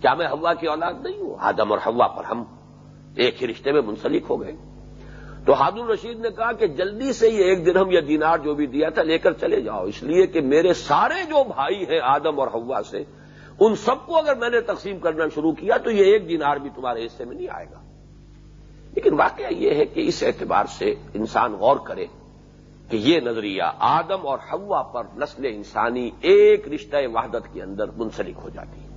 کیا میں ہوا کی اولاد نہیں ہوں؟ آدم اور ہوا پر ہم ایک ہی رشتے میں منسلک ہو گئے۔ تو ہادم الرشید نے کہا کہ جلدی سے یہ ایک درہم یا دینار جو بھی دیا تھا لے کر چلے جاؤ۔ اس لیے کہ میرے سارے جو بھائی ہیں آدم اور ہوا سے، ان سب کو اگر میں نے تقسیم کرنا شروع کیا تو یہ ایک دینار بھی تمہارے حصے میں نہیں آئے گا۔ لیکن واقعہ یہ ہے کہ اس اعتبار سے انسان غور کرے کہ یہ نظریہ آدم اور ہوا پر نسل انسانی ایک رشتہ وحدت کے اندر منسلک ہو جاتی ہے۔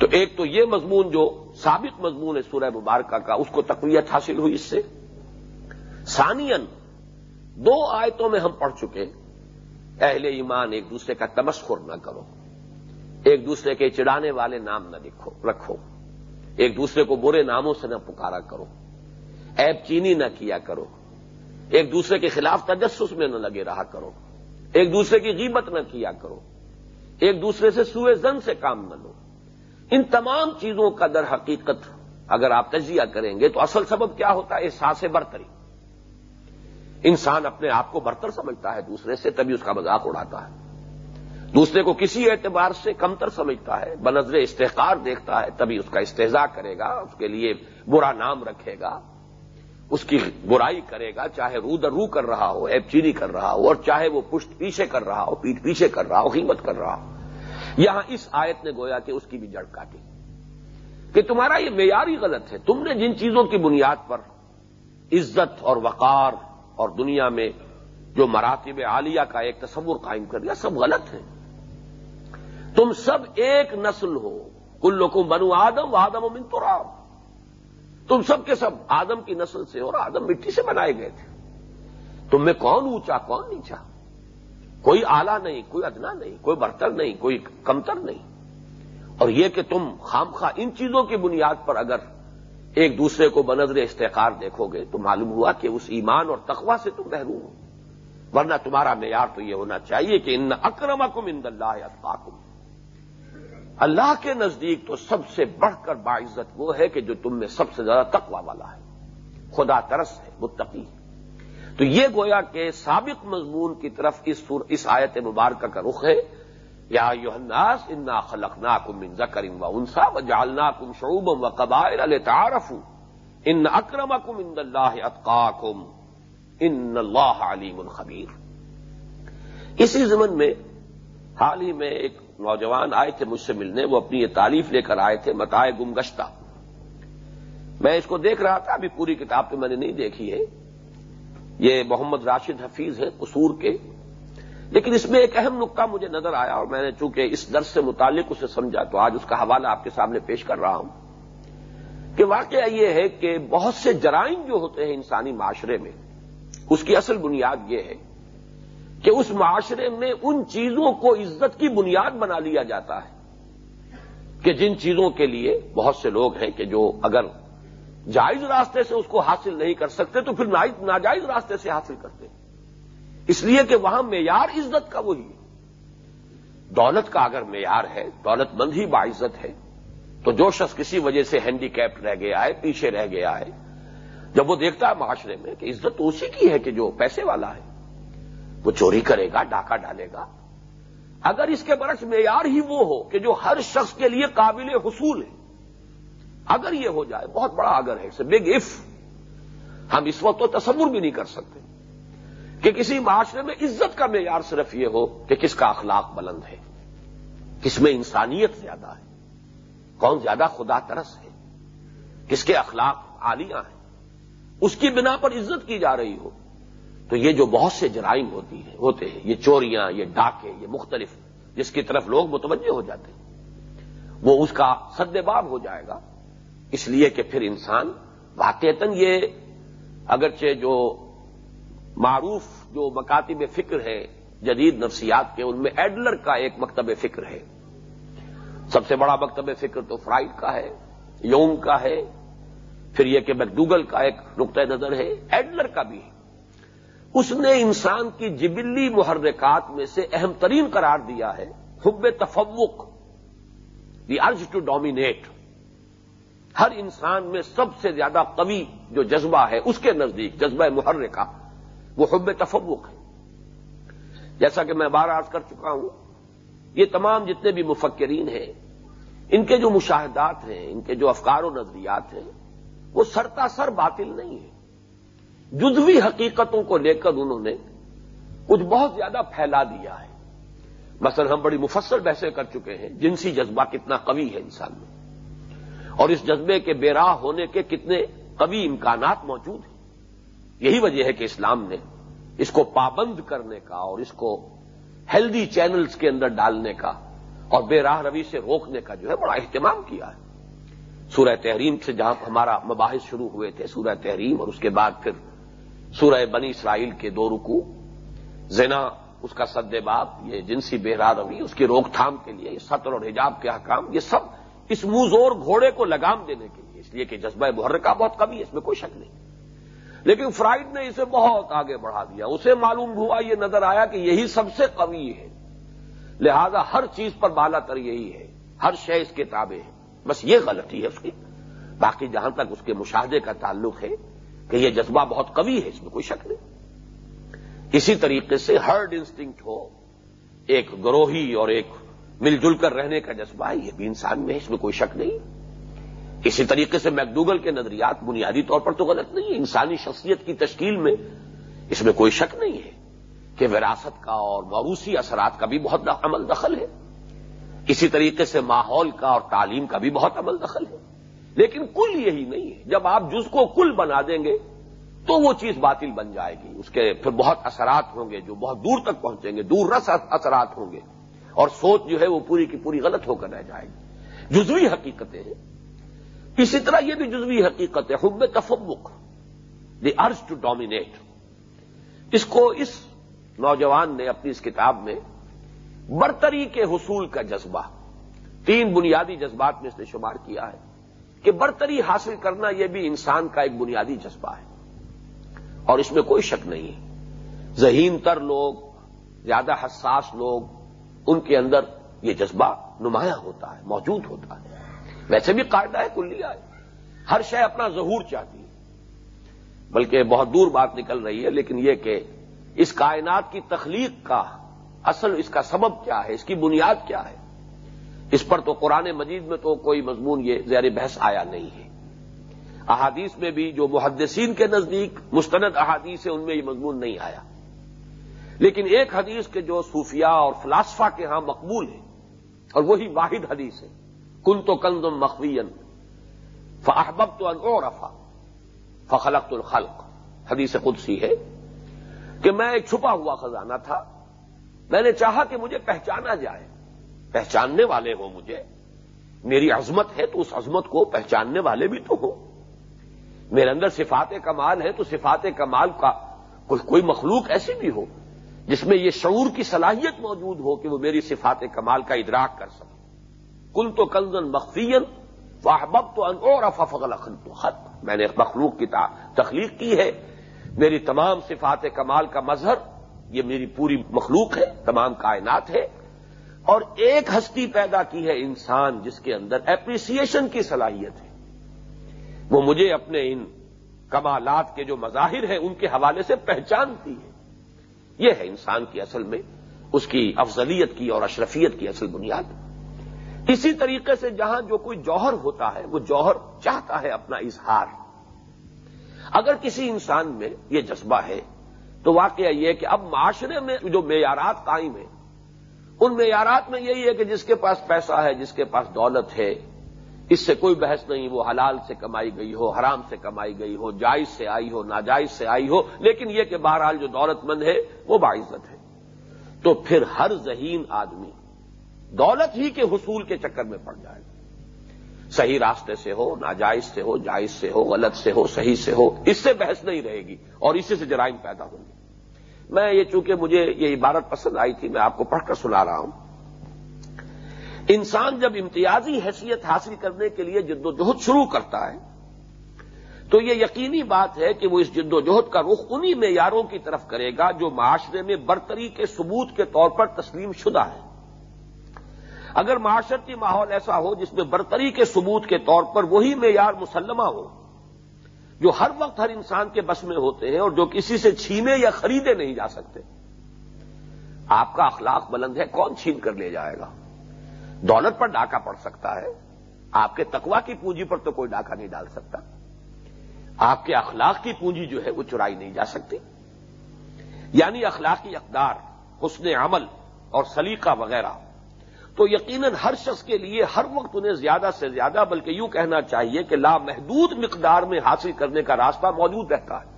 تو ایک تو یہ مضمون جو سابق مضمون ہے سورہ مبارکہ کا، اس کو تقویت حاصل ہوئی اس سے۔ ثانین دو آیتوں میں ہم پڑھ چکے اہل ایمان ایک دوسرے کا تمسخر نہ کرو۔ ایک دوسرے کے چڑانے والے نام نہ لکھو رکھو۔ ایک دوسرے کو برے ناموں سے نہ پکارا کرو۔ ایپ چینی نہ کیا کرو۔ ایک دوسرے کے خلاف تجسس میں نہ لگے رہا کرو۔ ایک دوسرے کی غیبت نہ کیا کرو۔ ایک دوسرے سے سوئے زن سے کام نہ لو۔ ان تمام چیزوں کا در حقیقت اگر آپ تجزیہ کریں گے تو اصل سبب کیا ہوتا ہے؟ احساس برتری۔ انسان اپنے آپ کو برتر سمجھتا ہے، دوسرے سے تبھی اس کا مذاق اڑاتا ہے۔ دوسرے کو کسی اعتبار سے کمتر سمجھتا ہے، بنظر استحقار دیکھتا ہے، تبھی اس کا استحضاء کرے گا، اس کے لیے برا نام رکھے گا، اس کی برائی کرے گا، چاہے رو در رو کر رہا ہو ایپ چیری کر رہا ہو، اور چاہے وہ پشت پیچھے کر رہا ہو، پیٹ پیچھے کر رہا ہو قیمت کر رہا ہو۔ یہاں اس آیت نے گویا کہ اس کی بھی جڑ کاٹی کہ تمہارا یہ معیاری غلط ہے تم نے جن چیزوں کی بنیاد پر عزت اور وقار اور دنیا میں جو مراتب عالیہ کا ایک تصور قائم کر دیا، سب غلط ہے تم سب ایک نسل ہو۔ کل لوگوں بنو آدم و آدم و من تو تم سب کے سب آدم کی نسل سے اور آدم مٹی سے بنائے گئے تھے۔ تم میں کون اونچا، کون نیچا؟ کوئی آلہ نہیں، کوئی ادنا نہیں، کوئی برتر نہیں، کوئی کمتر نہیں۔ اور یہ کہ تم خام خواہ ان چیزوں کی بنیاد پر اگر ایک دوسرے کو بنظر استحقار دیکھو گے، تو معلوم ہوا کہ اس ایمان اور تقوا سے تم محروم ہو۔ ورنہ تمہارا معیار تو یہ ہونا چاہیے کہ ان اکرمکم ان اللہ اطفاقم اللہ کے نزدیک تو سب سے بڑھ کر باعزت وہ ہے کہ جو تم میں سب سے زیادہ تقوا والا ہے۔ خدا ترس ہے، متقی۔ تو یہ گویا کہ سابق مضمون کی طرف اس اس آیت مبارکہ کا رخ ہے۔ یا الناس انا خلقنا کم من ذکر و انسا و جالنا کم شعوبم و قبائل التعارف ان اکرم کم ان اللہ اتقاکم۔ ان اللہ علیم الخبیر اسی زمن میں حال ہی میں ایک نوجوان آئے تھے مجھ سے ملنے، وہ اپنی یہ تعریف لے کر آئے تھے متائے گمگشتہ۔ میں اس کو دیکھ رہا تھا، ابھی پوری کتاب تو میں نے نہیں دیکھی ہے۔ یہ محمد راشد حفیظ ہے قصور کے۔ لیکن اس میں ایک اہم نقطہ مجھے نظر آیا اور میں نے چونکہ اس درس سے متعلق اسے سمجھا تو آج اس کا حوالہ آپ کے سامنے پیش کر رہا ہوں کہ واقعہ یہ ہے کہ بہت سے جرائم جو ہوتے ہیں انسانی معاشرے میں، اس کی اصل بنیاد یہ ہے کہ اس معاشرے میں ان چیزوں کو عزت کی بنیاد بنا لیا جاتا ہے کہ جن چیزوں کے لیے بہت سے لوگ ہیں کہ جو اگر جائز راستے سے اس کو حاصل نہیں کر سکتے، تو پھر ناجائز راستے سے حاصل کرتے اس لیے کہ وہاں معیار عزت کا وہی ہے۔ دولت کا اگر معیار ہے، دولت مند ہی باعزت ہے۔ تو جو شخص کسی وجہ سے ہینڈی کیپ رہ گیا ہے، پیچھے رہ گیا ہے، جب وہ دیکھتا ہے معاشرے میں کہ عزت تو اسی کی ہے کہ جو پیسے والا ہے، وہ چوری کرے گا، ڈاکہ ڈالے گا۔ اگر اس کے برعکس معیار ہی وہ ہو کہ جو ہر شخص کے لیے قابل حصول ہے اگر یہ ہو جائے، بہت بڑا اگر ہے بگ اف ہم اس وقت تو تصور بھی نہیں کر سکتے کہ کسی معاشرے میں عزت کا معیار صرف یہ ہو کہ کس کا اخلاق بلند ہے، کس میں انسانیت زیادہ ہے، کون زیادہ خدا ترس ہے، کس کے اخلاق عالیاں ہیں، اس کی بنا پر عزت کی جا رہی ہو۔ تو یہ جو بہت سے جرائم ہوتی ہیں، ہوتے ہیں، یہ چوریاں، یہ ڈاکے، یہ مختلف، جس کی طرف لوگ متوجہ ہو جاتے ہیں، وہ اس کا سد باب ہو جائے گا۔ اس لیے کہ پھر انسان واقعتاً یہ اگرچہ جو معروف جو مکاتب فکر ہے جدید نفسیات کے، ان میں ایڈلر کا ایک مکتب فکر ہے۔ سب سے بڑا مکتب فکر تو فرائڈ کا ہے، یوم کا ہے، پھر یہ کہ میکڈوگل کا ایک نقطۂ نظر ہے، ایڈلر کا بھی۔ ہے اس نے انسان کی جبلی محرکات میں سے اہم ترین قرار دیا ہے، حب تفوق دی ارج ٹو ڈومینیٹ ہر انسان میں سب سے زیادہ قوی جو جذبہ ہے اس کے نزدیک، جذبہ محرکہ، وہ حب تفوق ہے۔ جیسا کہ میں بار عرض کر چکا ہوں، یہ تمام جتنے بھی مفکرین ہیں، ان کے جو مشاہدات ہیں، ان کے جو افکار و نظریات ہیں، وہ سرتا سر باطل نہیں ہے جدوی حقیقتوں کو لے کر انہوں نے کچھ بہت زیادہ پھیلا دیا ہے۔ مثلا ہم بڑی مفصل بحثیں کر چکے ہیں، جنسی جذبہ کتنا قوی ہے انسان میں۔ اور اس جذبے کے بے راہ ہونے کے کتنے قوی امکانات موجود ہیں۔ یہی وجہ ہے کہ اسلام نے اس کو پابند کرنے کا اور اس کو ہیلدی چینلز کے اندر ڈالنے کا اور بے راہ روی سے روکنے کا جو ہے بڑا اہتمام کیا ہے۔ سورہ تحریم سے جہاں ہمارا مباحث شروع ہوئے تھے، سورہ تحریم اور اس کے بعد پھر سورہ بنی اسرائیل کے دو رکو زنا، اس کا سد باب، یہ جنسی بے راہ روی، اس کی روک تھام کے لیے، یہ سطر اور حجاب کے حکام یہ سب اس موزور گھوڑے کو لگام دینے کے لیے، اس لیے کہ جذبہ محرکہ بہت کمی ہے، اس میں کوئی شک نہیں۔ لیکن فرائڈ نے اسے بہت آگے بڑھا دیا۔ اسے معلوم ہوا، یہ نظر آیا کہ یہی سب سے قوی ہے۔ لہذا ہر چیز پر بالا تر یہی ہے۔ ہر شے اس کے تابع ہے۔ بس یہ غلطی ہے اس کی۔ باقی جہاں تک اس کے مشاہدے کا تعلق ہے کہ یہ جذبہ بہت قوی ہے، اس میں کوئی شک نہیں۔ اسی طریقے سے ہرڈ انسٹنکٹ ہو، ایک گروہی اور ایک مل جل کر رہنے کا جذبہ ہے یہ بھی انسان میں ہے اس میں کوئی شک نہیں۔ اسی طریقے سے میکڈوگل کے نظریات بنیادی طور پر تو غلط نہیں ہے انسانی شخصیت کی تشکیل میں اس میں کوئی شک نہیں ہے کہ وراثت کا اور موروثی اثرات کا بھی بہت عمل دخل ہے۔ اسی طریقے سے ماحول کا اور تعلیم کا بھی بہت عمل دخل ہے۔ لیکن کل یہی نہیں ہے۔ جب آپ جز کو کل بنا دیں گے تو وہ چیز باطل بن جائے گی۔ اس کے پھر بہت اثرات ہوں گے جو بہت دور تک پہنچیں گے، دور رس اثرات ہوں گے۔ اور سوچ جو ہے وہ پوری کی پوری غلط ہو کر رہ جائے گی۔ جزوی حقیقتیں ہیں۔ اسی طرح یہ بھی جزوی حقیقت ہے حب تفمک دی ارج ٹو ڈومینیٹ اس کو اس نوجوان نے اپنی اس کتاب میں برتری کے حصول کا جذبہ، تین بنیادی جذبات میں اس نے شمار کیا ہے۔ کہ برتری حاصل کرنا یہ بھی انسان کا ایک بنیادی جذبہ ہے۔ اور اس میں کوئی شک نہیں ہے۔ ذہین تر لوگ، زیادہ حساس لوگ ان کے اندر یہ جذبہ نمایاں ہوتا ہے، موجود ہوتا ہے۔ ویسے بھی قاعدہ ہے کلیہ ہے ہر شے اپنا ظہور چاہتی ہے۔ بلکہ بہت دور بات نکل رہی ہے، لیکن یہ کہ اس کائنات کی تخلیق کا اصل، اس کا سبب کیا ہے، اس کی بنیاد کیا ہے۔ اس پر تو قرآن مجید میں تو کوئی مضمون، یہ زیر بحث آیا نہیں ہے۔ احادیث میں بھی جو محدثین کے نزدیک مستند احادیث ہے ان میں یہ مضمون نہیں آیا۔ لیکن ایک حدیث کے جو صوفیہ اور فلاسفہ کے ہاں مقبول ہے اور وہی واحد حدیث ہے، کن تو کندم مخوین فاحبب تو انفا فخلق الخلق۔ حدیث قدسی ہے کہ میں ایک چھپا ہوا خزانہ تھا، میں نے چاہا کہ مجھے پہچانا جائے۔ پہچاننے والے ہو مجھے۔ میری عظمت ہے تو اس عظمت کو پہچاننے والے بھی تو ہو میرے اندر صفات کمال ہے تو صفات کمال کا کوئی مخلوق ایسی بھی ہو۔ جس میں یہ شعور کی صلاحیت موجود ہو کہ وہ میری صفات کمال کا ادراک کر سکے۔ کل تو کنزن مخفین واہبب تو ان اور افغل تو خط۔ میں نے مخلوق کی تخلیق کی ہے۔ میری تمام صفات کمال کا مظہر، یہ میری پوری مخلوق ہے، تمام کائنات ہے۔ اور ایک ہستی پیدا کی ہے انسان جس کے اندر اپریسیشن کی صلاحیت ہے۔ وہ مجھے اپنے ان کمالات کے جو مظاہر ہیں ان کے حوالے سے پہچانتی ہے۔ یہ ہے انسان کی اصل میں، اس کی افضلیت کی اور اشرفیت کی اصل بنیاد۔ اسی طریقے سے جہاں جو کوئی جوہر ہوتا ہے، وہ جوہر چاہتا ہے اپنا اظہار۔ اگر کسی انسان میں یہ جذبہ ہے، تو واقعہ یہ کہ اب معاشرے میں جو معیارات قائم ہیں، ان معیارات میں یہی ہے کہ جس کے پاس پیسہ ہے، جس کے پاس دولت ہے اس سے کوئی بحث نہیں، وہ حلال سے کمائی گئی ہو، حرام سے کمائی گئی ہو، جائز سے آئی ہو، ناجائز سے آئی ہو، لیکن یہ کہ بہرحال جو دولت مند ہے، وہ باعزت ہے۔ تو پھر ہر ذہین آدمی دولت ہی کے حصول کے چکر میں پڑ جائے۔ گا صحیح راستے سے ہو، ناجائز سے ہو، جائز سے ہو، غلط سے ہو، صحیح سے ہو، اس سے بحث نہیں رہے گی اور اسی سے جرائم پیدا ہوں گی میں یہ چونکہ مجھے یہ عبارت پسند آئی تھی، میں آپ کو پڑھ کر سنا رہا ہوں۔ انسان جب امتیازی حیثیت حاصل کرنے کے لیے جد و جہد شروع کرتا ہے، تو یہ یقینی بات ہے کہ وہ اس جد و جہد کا رخ انہی معیاروں کی طرف کرے گا جو معاشرے میں برتری کے ثبوت کے طور پر تسلیم شدہ ہے اگر معاشرتی ماحول ایسا ہو جس میں برتری کے ثبوت کے طور پر وہی معیار مسلمہ ہو، جو ہر وقت ہر انسان کے بس میں ہوتے ہیں اور جو کسی سے چھینے یا خریدے نہیں جا سکتے، آپ کا اخلاق بلند ہے، کون چھین کر لے جائے گا؟ دولت پر ڈاکہ پڑ سکتا ہے۔ آپ کے تقوا کی پونجی پر تو کوئی ڈاکہ نہیں ڈال سکتا۔ آپ کے اخلاق کی پونجی جو ہے وہ چرائی نہیں جا سکتی۔ یعنی اخلاقی اقدار، حسن عمل اور سلیقہ وغیرہ۔ تو یقیناً ہر شخص کے لیے ہر وقت انہیں زیادہ سے زیادہ، بلکہ یوں کہنا چاہیے کہ لامحدود مقدار میں حاصل کرنے کا راستہ موجود رہتا ہے۔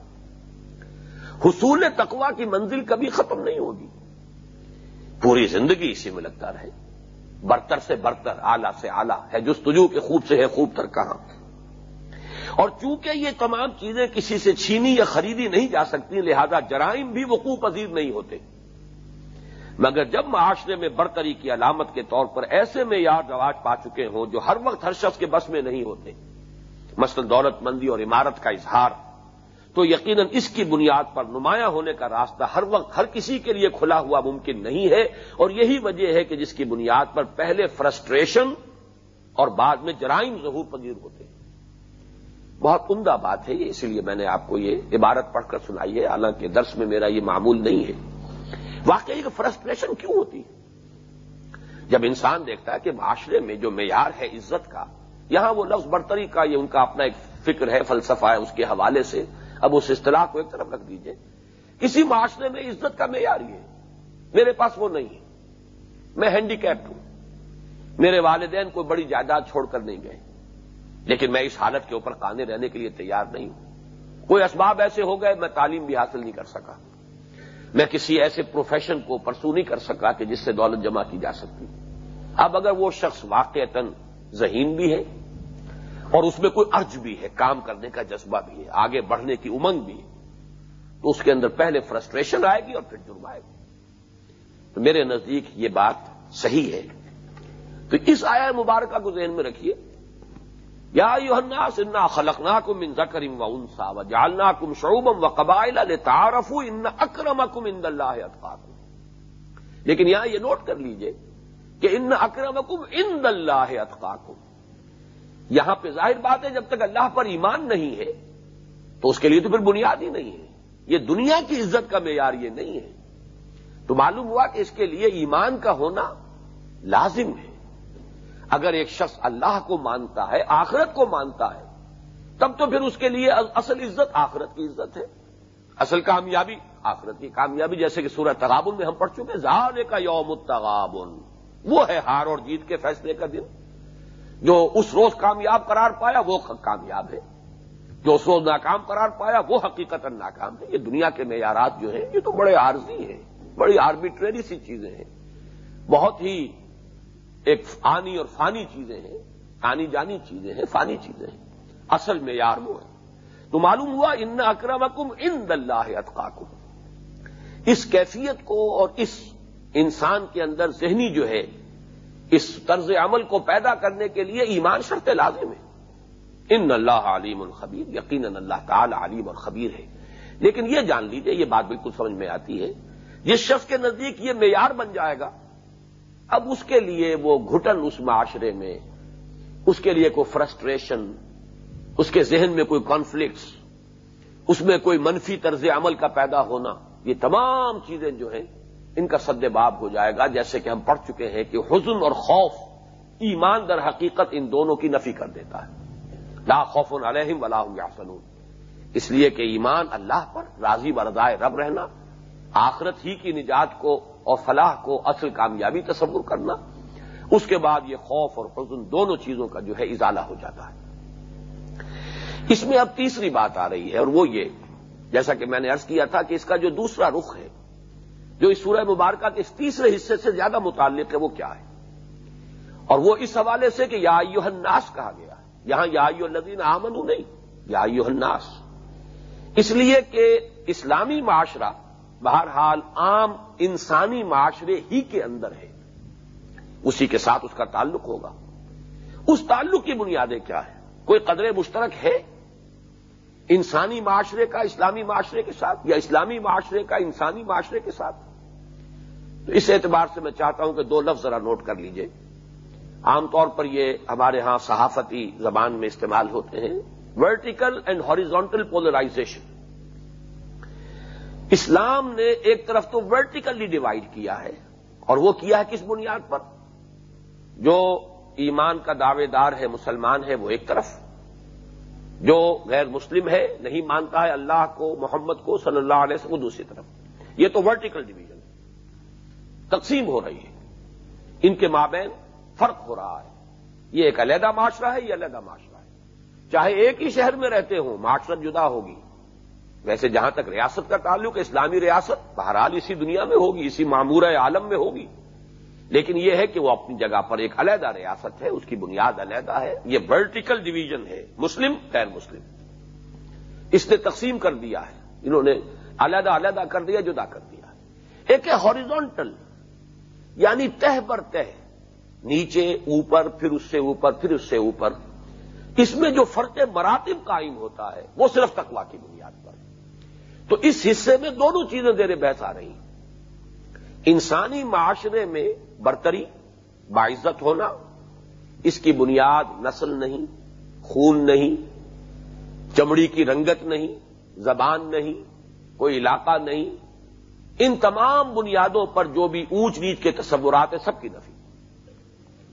حصول تقوا کی منزل کبھی ختم نہیں ہوگی۔ پوری زندگی اسی میں لگتا رہے۔ برتر سے برتر آلہ سے آلہ ہے جستجو کے خوب سے ہے خوب تر کہاں۔ اور چونکہ یہ تمام چیزیں کسی سے چھینی یا خریدی نہیں جا سکتی، لہذا جرائم بھی وقوع پذیر نہیں ہوتے۔ مگر جب معاشرے میں برتری کی علامت کے طور پر ایسے میں یاد رواج پا چکے ہوں جو ہر وقت ہر شخص کے بس میں نہیں ہوتے، مثلا دولت مندی اور عمارت کا اظہار تو یقیناً اس کی بنیاد پر نمایاں ہونے کا راستہ ہر وقت ہر کسی کے لیے کھلا ہوا ممکن نہیں ہے اور یہی وجہ ہے کہ جس کی بنیاد پر پہلے فرسٹریشن اور بعد میں جرائم ظہور پذیر ہوتے ہیں۔ بہت عمدہ بات ہے یہ اسی لیے میں نے آپ کو یہ عبارت پڑھ کر سنائی ہے، حالانکہ درس میں میرا یہ معمول نہیں ہے۔ واقعی فرسٹریشن کیوں ہوتی ہے؟ جب انسان دیکھتا ہے کہ معاشرے میں جو معیار ہے عزت کا، یہاں وہ لفظ برتری کا یہ ان کا اپنا ایک فکر ہے، فلسفہ ہے اس کے حوالے سے۔ اب اس اصطلاح کو ایک طرف رکھ دیجیے۔ کسی معاشرے میں عزت کا معیار ہی ہے۔ میرے پاس وہ نہیں ہے۔ میں ہینڈی کیپڈ ہوں۔ میرے والدین کوئی بڑی جائیداد چھوڑ کر نہیں گئے۔ لیکن میں اس حالت کے اوپر کانے رہنے کے لیے تیار نہیں ہوں۔ کوئی اسباب ایسے ہو گئے، میں تعلیم بھی حاصل نہیں کر سکا۔ میں کسی ایسے پروفیشن کو پرسو نہیں کر سکا کہ جس سے دولت جمع کی جا سکتی۔ اب اگر وہ شخص واقع ذہین بھی ہے اور اس میں کوئی ارج بھی ہے، کام کرنے کا جذبہ بھی ہے، آگے بڑھنے کی امنگ بھی ہے۔ تو اس کے اندر پہلے فرسٹریشن آئے گی اور پھر جرم آئے گی تو میرے نزدیک یہ بات صحیح ہے۔ تو اس آیا مبارکہ کو ذہن میں رکھیے۔ یا الناس انا خلقناکم من ذکر و انسا و جعلناکم شعوبا و قبائل لتعارفوا ان اکرم اکرمکم عند اللہ اتقاکم۔ لیکن یہاں یہ نوٹ کر لیجیے کہ ان اکرمکم عند اللہ اتقاکم۔ یہاں پہ ظاہر بات ہے جب تک اللہ پر ایمان نہیں ہے، تو اس کے لیے تو پھر بنیاد ہی نہیں ہے۔ یہ دنیا کی عزت کا معیار یہ نہیں ہے۔ تو معلوم ہوا کہ اس کے لیے ایمان کا ہونا لازم ہے۔ اگر ایک شخص اللہ کو مانتا ہے، آخرت کو مانتا ہے، تب تو پھر اس کے لیے اصل عزت آخرت کی عزت ہے۔ اصل کامیابی آخرت کی کامیابی، جیسے کہ سورہ تغابن میں ہم پڑھ چکے زہارے کا یوم التغابن۔ وہ ہے ہار اور جیت کے فیصلے کا دن۔ جو اس روز کامیاب قرار پایا وہ کامیاب ہے۔ جو اس روز ناکام قرار پایا وہ حقیقت ناکام ہے۔ یہ دنیا کے معیارات جو ہیں، یہ تو بڑے عارضی ہیں۔ بڑی آربیٹری سی چیزیں ہیں۔ بہت ہی ایک آنی اور فانی چیزیں ہیں۔ آنی جانی چیزیں ہیں، فانی چیزیں ہیں۔ اصل معیار وہ ہے۔ تو معلوم ہوا ان اکرمکم ان دلہ اتقاکم۔ اس کیفیت کو اور اس انسان کے اندر ذہنی جو ہے اس طرز عمل کو پیدا کرنے کے لیے ایمان شرط لازم ہے۔ ان اللہ علیم الخبیر، یقیناً اللہ تعالی علیم اور خبیر ہے۔ لیکن یہ جان لیجیے یہ بات بالکل سمجھ میں آتی ہے۔ جس شخص کے نزدیک یہ معیار بن جائے گا، اب اس کے لیے وہ گھٹن اس معاشرے میں، اس کے لیے کوئی فرسٹریشن، اس کے ذہن میں کوئی کانفلکٹس اس میں کوئی منفی طرز عمل کا پیدا ہونا، یہ تمام چیزیں جو ہیں ان کا سد باب ہو جائے گا، جیسے کہ ہم پڑھ چکے ہیں کہ حزن اور خوف ایمان در حقیقت ان دونوں کی نفی کر دیتا ہے۔ لا خوف علیہم ولا یاسنون اس لیے کہ ایمان اللہ پر راضی برضائے رب رہنا، آخرت ہی کی نجات کو اور فلاح کو اصل کامیابی تصور کرنا، اس کے بعد یہ خوف اور حزن دونوں چیزوں کا جو ہے ازالہ ہو جاتا ہے۔ اس میں اب تیسری بات آ رہی ہے اور وہ یہ، جیسا کہ میں نے ارض کیا تھا کہ اس کا جو دوسرا رخ ہے جو اس سورہ مبارکہ کے اس تیسرے حصے سے زیادہ متعلق ہے، وہ کیا ہے؟ اور وہ اس حوالے سے کہ یا الناس کہا گیا یہاں یا الذین آمنو نہیں، یا الناس۔ اس لیے کہ اسلامی معاشرہ بہرحال عام انسانی معاشرے ہی کے اندر ہے۔ اسی کے ساتھ اس کا تعلق ہوگا۔ اس تعلق کی بنیادیں کیا ہے کوئی قدر مشترک ہے؟ انسانی معاشرے کا اسلامی معاشرے کے ساتھ یا اسلامی معاشرے کا انسانی معاشرے کے ساتھ؟ تو اس اعتبار سے میں چاہتا ہوں کہ دو لفظ ذرا نوٹ کر لیجیے۔ عام طور پر یہ ہمارے ہاں صحافتی زبان میں استعمال ہوتے ہیں۔ Vertical and horizontal polarization. اسلام نے ایک طرف تو ورٹیکلی ڈیوائڈ کیا ہے اور وہ کیا ہے کس بنیاد پر؟ جو ایمان کا دعوے دار ہے، مسلمان ہے، وہ ایک طرف۔ جو غیر مسلم ہے، نہیں مانتا ہے اللہ کو، محمد کو، صلی اللہ علیہ وسلم، وہ دوسری طرف۔ یہ تو ورٹیکل ڈویژن تقسیم ہو رہی ہے ان کے مابین فرق ہو رہا ہے۔ یہ ایک علیحدہ معاشرہ ہے، یہ علیحدہ معاشرہ ہے۔ چاہے ایک ہی شہر میں رہتے ہوں، معاشرت جدا ہوگی۔ ویسے جہاں تک ریاست کا تعلق ہے اسلامی ریاست بہرحال اسی دنیا میں ہوگی، اسی معمور عالم میں ہوگی۔ لیکن یہ ہے کہ وہ اپنی جگہ پر ایک علیحدہ ریاست ہے، اس کی بنیاد علیحدہ ہے۔ یہ ورٹیکل ڈویژن ہے، مسلم، غیر مسلم۔ اس نے تقسیم کر دیا ہے۔ انہوں نے علیحدہ علیحدہ کر دیا، جدا کر دیا ایک ہے ہاریزونٹل۔ یعنی تہ پر تہ، نیچے اوپر، پھر اس سے اوپر، پھر اس سے اوپر۔ اس میں جو فرق مراتب قائم ہوتا ہے، وہ صرف تقوا کی بنیاد پر تو اس حصے میں دونوں چیزیں دیر بحث آ رہی ہیں۔ انسانی معاشرے میں برتری، باعزت ہونا، اس کی بنیاد نسل نہیں، خون نہیں، چمڑی کی رنگت نہیں، زبان نہیں، کوئی علاقہ نہیں ان تمام بنیادوں پر جو بھی اونچ نیچ کے تصورات ہیں، سب کی نفی۔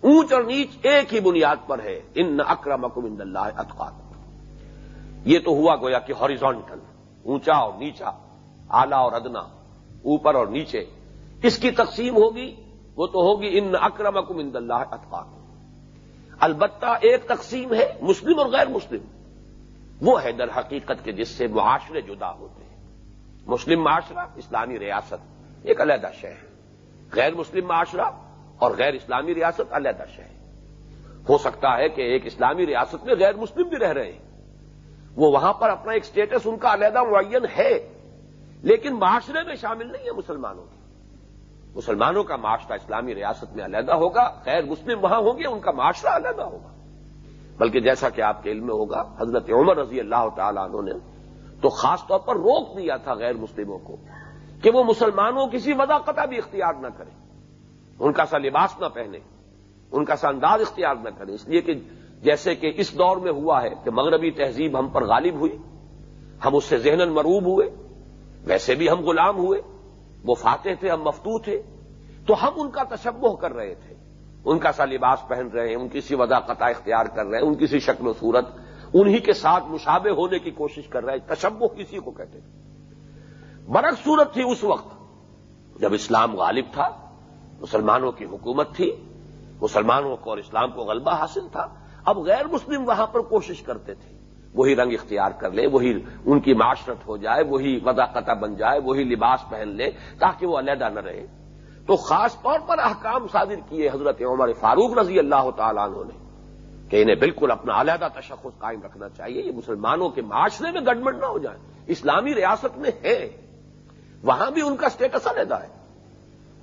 اونچ اور نیچ ایک ہی بنیاد پر ہے۔ ان اکرم اکم اللہ اطقات یہ تو ہوا گویا کہ ہاریزونٹل اونچا اور نیچا آلہ اور ادنا، اوپر اور نیچے۔ اس کی تقسیم ہوگی، وہ تو ہوگی ان اکرم اکم ان اللہ اطفاق البتہ ایک تقسیم ہے، مسلم اور غیر مسلم۔ وہ ہے در حقیقت کے جس سے معاشرے جدا ہوتے ہیں۔ مسلم معاشرہ، اسلامی ریاست، ایک علیحدہ شہ ہے۔ غیر مسلم معاشرہ اور غیر اسلامی ریاست علیحدہ شہ ہے۔ ہو سکتا ہے کہ ایک اسلامی ریاست میں غیر مسلم بھی رہ رہے ہیں۔ وہ وہاں پر اپنا ایک سٹیٹس ان کا علیحدہ معین ہے۔ لیکن معاشرے میں شامل نہیں ہے مسلمانوں کے۔ مسلمانوں کا معاشرہ اسلامی ریاست میں علیحدہ ہوگا، غیر مسلم وہاں ہوں گے، ان کا معاشرہ علیحدہ ہوگا۔ بلکہ جیسا کہ آپ کے علم میں ہوگا، حضرت عمر رضی اللہ تعالیٰ عنہ نے تو خاص طور پر روک دیا تھا غیر مسلموں کو کہ وہ مسلمانوں کسی وضاقتہ بھی اختیار نہ کریں۔ ان کا سا لباس نہ پہنے، ان کا سا انداز اختیار نہ کریں۔ اس لیے کہ جیسے کہ اس دور میں ہوا ہے کہ مغربی تہذیب ہم پر غالب ہوئی، ہم اس سے ذہن مروب ہوئے، ویسے بھی ہم غلام ہوئے، وہ فاتح تھے، ہم مفتو تھے، تو ہم ان کا تشبہ کر رہے تھے۔ ان کا سا لباس پہن رہے ہیں، ان کی سی وضا قطع اختیار کر رہے ہیں، ان کی سی شکل و صورت انہی کے ساتھ مشابہ ہونے کی کوشش کر رہے ہیں۔ تشبہ کسی کو کہتے تھے برق صورت تھی اس وقت، جب اسلام غالب تھا، مسلمانوں کی حکومت تھی، مسلمانوں کو اور اسلام کو غلبہ حاصل تھا۔ اب غیر مسلم وہاں پر کوشش کرتے تھے۔ وہی رنگ اختیار کر لیں وہی ان کی معاشرت ہو جائے، وہی وضاقتہ بن جائے، وہی لباس پہن لے، تاکہ وہ علیحدہ نہ رہے۔ تو خاص طور پر احکام صادر کیے حضرت عمر فاروق رضی اللہ تعالیٰ عنہ نے۔ کہ انہیں بالکل اپنا علیحدہ تشخص قائم رکھنا چاہیے، یہ مسلمانوں کے معاشرے میں گڑبڑ نہ ہو جائے۔ اسلامی ریاست میں ہے۔ وہاں بھی ان کا اسٹیٹس علیحدہ ہے۔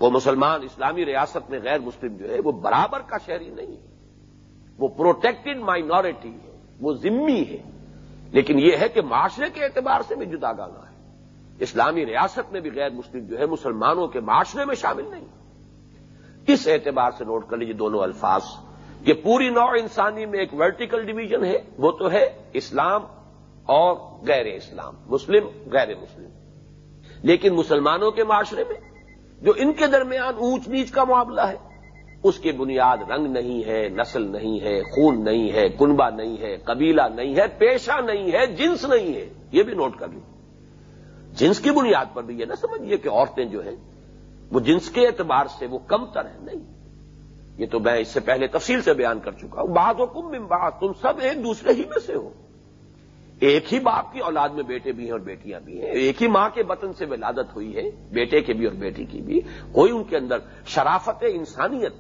وہ مسلمان اسلامی ریاست میں غیر مسلم جو ہے، وہ برابر کا شہری نہیں ہے۔ وہ پروٹیکٹڈ مائنورٹی ہے۔ وہ ذمی ہے۔ لیکن یہ ہے کہ معاشرے کے اعتبار سے بھی جدا گانا ہے۔ اسلامی ریاست میں بھی غیر مسلم جو ہے، مسلمانوں کے معاشرے میں شامل نہیں۔ اس اعتبار سے نوٹ کر لیجیے دونوں الفاظ۔ کہ پوری نو انسانی میں ایک ورٹیکل ڈویژن ہے، وہ تو ہے اسلام اور غیر اسلام، مسلم، غیر مسلم۔ لیکن مسلمانوں کے معاشرے میں، جو ان کے درمیان اونچ نیچ کا معاملہ ہے، اس کی بنیاد رنگ نہیں ہے، نسل نہیں ہے، خون نہیں ہے کنبا نہیں ہے، قبیلہ نہیں ہے، پیشہ نہیں ہے، جنس نہیں ہے۔ یہ بھی نوٹ کر لیں جنس کی بنیاد پر بھی یہ نہ سمجھیے کہ عورتیں جو ہیں، وہ جنس کے اعتبار سے وہ کم تر ہیں، نہیں۔ یہ تو میں اس سے پہلے تفصیل سے بیان کر چکا ہوں۔ بعض حکم میں بعض، تم سب ایک دوسرے ہی میں سے ہو۔ ایک ہی باپ کی اولاد میں بیٹے بھی ہیں اور بیٹیاں بھی ہیں۔ ایک ہی ماں کے بطن سے ولادت ہوئی ہے، بیٹے کے بھی اور بیٹی کی بھی۔ کوئی ان کے اندر شرافت انسانیت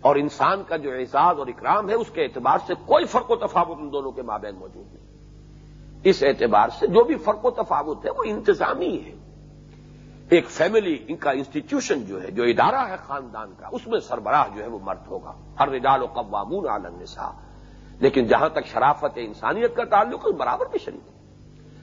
اور انسان کا جو اعزاز اور اکرام ہے، اس کے اعتبار سے کوئی فرق و تفاوت ان دونوں کے مابین موجود نہیں۔ اس اعتبار سے جو بھی فرق و تفاوت ہے، وہ انتظامی ہے۔ ایک فیملی ان کا انسٹیٹیوشن جو ہے، جو ادارہ ہے خاندان کا، اس میں سربراہ جو ہے وہ مرد ہوگا۔ ہر رجال و قوامون عالم نسا لیکن جہاں تک شرافت انسانیت کا تعلق ہے برابر بھی شریک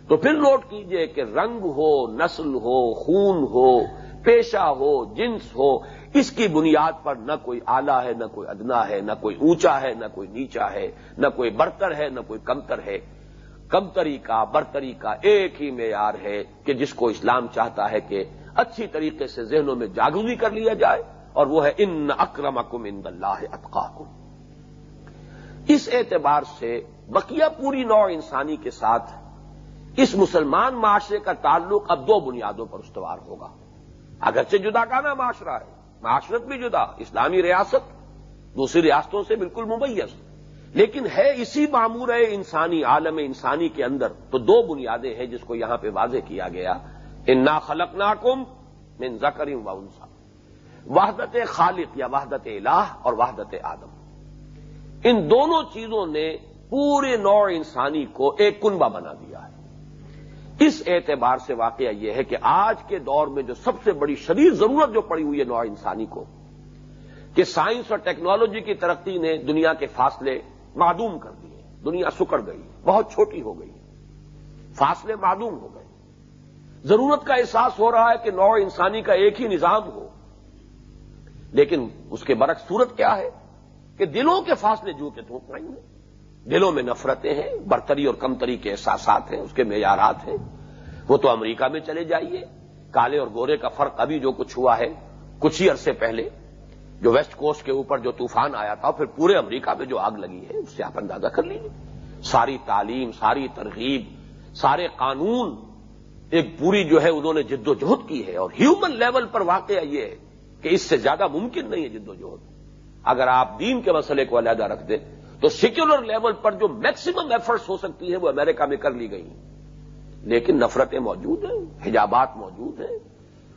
تو پھر نوٹ کیجیے کہ رنگ ہو، نسل ہو، خون ہو، پیشہ ہو، جنس ہو، اس کی بنیاد پر نہ کوئی آلہ ہے، نہ کوئی ادنا ہے، نہ کوئی اونچا ہے، نہ کوئی نیچا ہے، نہ کوئی برتر ہے، نہ کوئی کمتر ہے۔ کمتری کا برتری کا ایک ہی معیار ہے کہ جس کو اسلام چاہتا ہے کہ اچھی طریقے سے ذہنوں میں جاگروی کر لیا جائے، اور وہ ہے ان اکرم اکم ان اللہ اتقاکم۔ اس اعتبار سے بقیہ پوری نوع انسانی کے ساتھ اس مسلمان معاشرے کا تعلق اب دو بنیادوں پر استوار ہوگا۔ اگرچہ جدا کانا معاشرہ ہے، معاشرت بھی جدا، اسلامی ریاست، دوسری ریاستوں سے بالکل ممیز۔ لیکن ہے اسی معمور انسانی عالم انسانی کے اندر تو دو بنیادیں ہیں جس کو یہاں پہ واضح کیا گیا۔ انا خلق ناکم من زکریم و انسا وحدت خالق یا وحدت الہ اور وحدت آدم۔ ان دونوں چیزوں نے پورے نوع انسانی کو ایک کنبا بنا دیا ہے۔ اس اعتبار سے واقعہ یہ ہے کہ آج کے دور میں جو سب سے بڑی شدید ضرورت جو پڑی ہوئی ہے نوع انسانی کو، کہ سائنس اور ٹیکنالوجی کی ترقی نے دنیا کے فاصلے معدوم کر دیے۔ دنیا سکڑ گئی، بہت چھوٹی ہو گئی۔ فاصلے معدوم ہو گئے۔ ضرورت کا احساس ہو رہا ہے کہ نوع انسانی کا ایک ہی نظام ہو۔ لیکن اس کے برعکس صورت کیا ہے؟ کہ دلوں کے فاصلے جو کہ تھوک رہی ہیں۔ دلوں میں نفرتیں ہیں، برتری اور کمتری کے احساسات ہیں، اس کے معیارات ہیں۔ وہ تو امریکہ میں چلے جائیے۔ کالے اور گورے کا فرق ابھی جو کچھ ہوا ہے، کچھ ہی عرصے پہلے جو ویسٹ کوسٹ کے اوپر جو طوفان آیا تھا، پھر پورے امریکہ میں جو آگ لگی ہے، اس سے آپ اندازہ کر لیجیے ساری تعلیم، ساری ترغیب، سارے قانون ایک پوری جو ہے انہوں نے جد و جہد کی ہے اور ہیومن لیول پر واقعہ یہ ہے کہ اس سے زیادہ ممکن نہیں ہے جد و جہد۔ اگر آپ دین کے مسئلے کو علیحدہ رکھ دیں، تو سیکولر لیول پر جو میکسیمم ایفرٹس ہو سکتی ہیں، وہ امریکہ میں کر لی گئی۔ لیکن نفرتیں موجود ہیں، حجابات موجود ہیں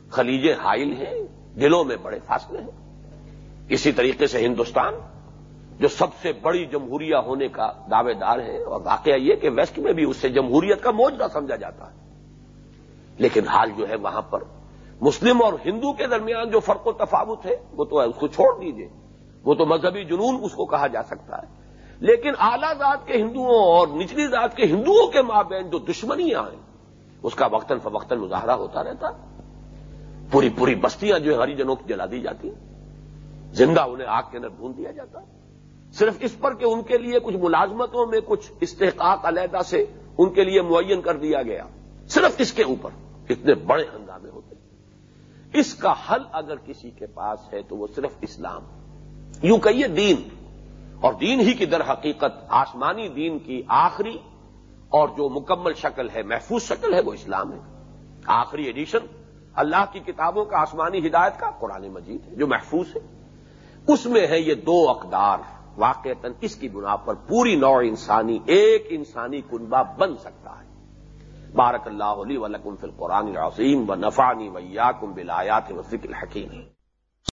خلیجیں حائل ہیں، دلوں میں بڑے فاصلے ہیں۔ اسی طریقے سے ہندوستان، جو سب سے بڑی جمہوریہ ہونے کا دعوے دار ہے، اور واقعہ یہ کہ ویسٹ میں بھی اس سے جمہوریت کا موجودہ سمجھا جاتا ہے۔ لیکن حال جو ہے وہاں پر، مسلم اور ہندو کے درمیان جو فرق و تفاوت ہے، وہ تو اس کو چھوڑ دیجیے وہ تو مذہبی جنون اس کو کہا جا سکتا ہے۔ لیکن اعلی ذات کے ہندوؤں اور نچلی ذات کے ہندوؤں کے مابین جو دشمنیاں ہیں، اس کا وقتاً فوقتاً مظاہرہ ہوتا رہتا۔ پوری پوری بستیاں جو ہری جنوں کی جلا دی جاتی۔ زندہ انہیں آگ کے اندر بھون دیا جاتا صرف اس پر کہ ان کے لیے کچھ ملازمتوں میں کچھ استحقاق علیحدہ سے ان کے لیے معین کر دیا گیا۔ صرف اس کے اوپر۔ اتنے بڑے ہنگامے ہوتے اس کا حل اگر کسی کے پاس ہے تو وہ صرف اسلام۔ یوں کہیے دین۔ اور دین ہی کی در حقیقت آسمانی دین کی آخری اور جو مکمل شکل ہے، محفوظ شکل ہے، وہ اسلام ہے۔ آخری ایڈیشن اللہ کی کتابوں کا آسمانی ہدایت کا قرآن مجید ہے، جو محفوظ ہے۔ اس میں ہے یہ دو اقدار واقع اس کی بنا پر پوری نوع انسانی، ایک انسانی کنبا بن سکتا ہے۔ بارک اللہ علی ولکم فی القرآن العظیم و نفانی ویا کم بلایات و ذکر حکیم